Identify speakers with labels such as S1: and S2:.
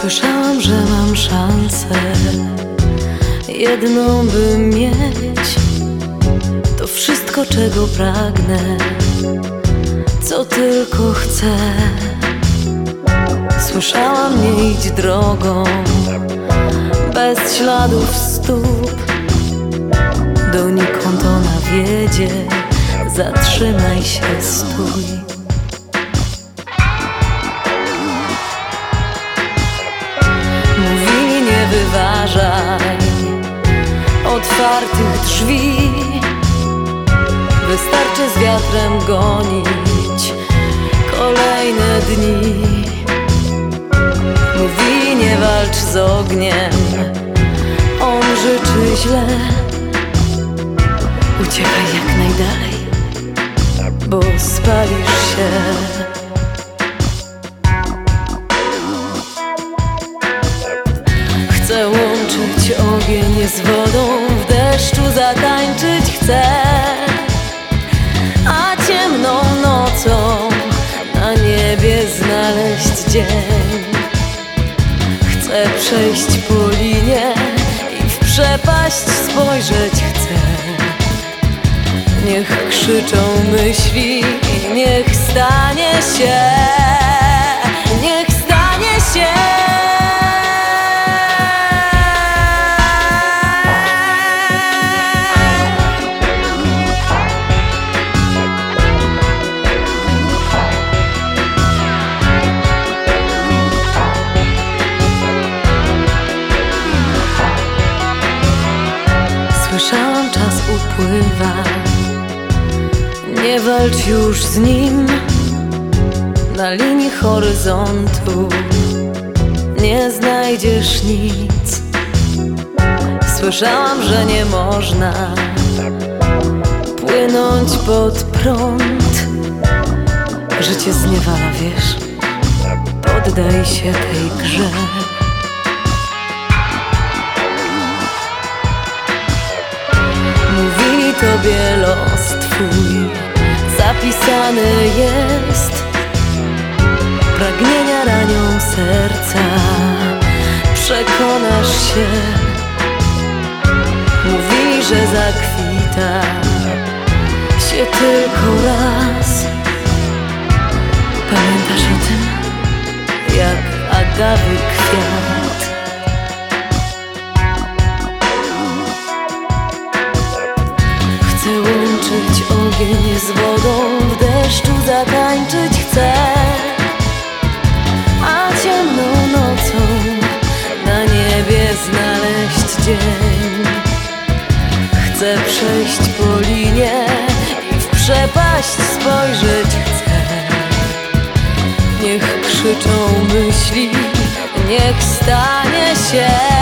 S1: Słyszałam, że mam szansę Jedną by mieć To wszystko, czego pragnę Co tylko chcę. Słyszałam, nie idź drogą Bez śladów stóp. Donikąd ona wiedzie Zatrzymaj się, stój. Otwartych drzwi. Wystarczy z wiatrem gonić Kolejne dni. Mówi nie walcz z ogniem On życzy źle. Uciekaj jak najdalej Bo spalisz się zatańczyć chcę. A ciemną nocą Na niebie znaleźć dzień. Chcę przejść po linie I w przepaść spojrzeć chcę. Niech krzyczą myśli niech stanie się Słyszałam, czas upływa. Nie walcz już z nim Na linii horyzontu. Nie znajdziesz nic. Słyszałam, że nie można Płynąć pod prąd. Życie zniewala, wiesz. Poddaj się tej grze tobie los twój. Zapisany jest Pragnienia ranią serca. Przekonasz się. Mówili, że zakwita Się tylko raz. Pamiętasz o tym? Jak agawy kwiat łączyć ogień z wodą W deszczu zatańczyć chcę. A ciemną nocą Na niebie znaleźć dzień. Chcę przejść po linie I w przepaść spojrzeć chcę. Niech krzyczą myśli Niech stanie się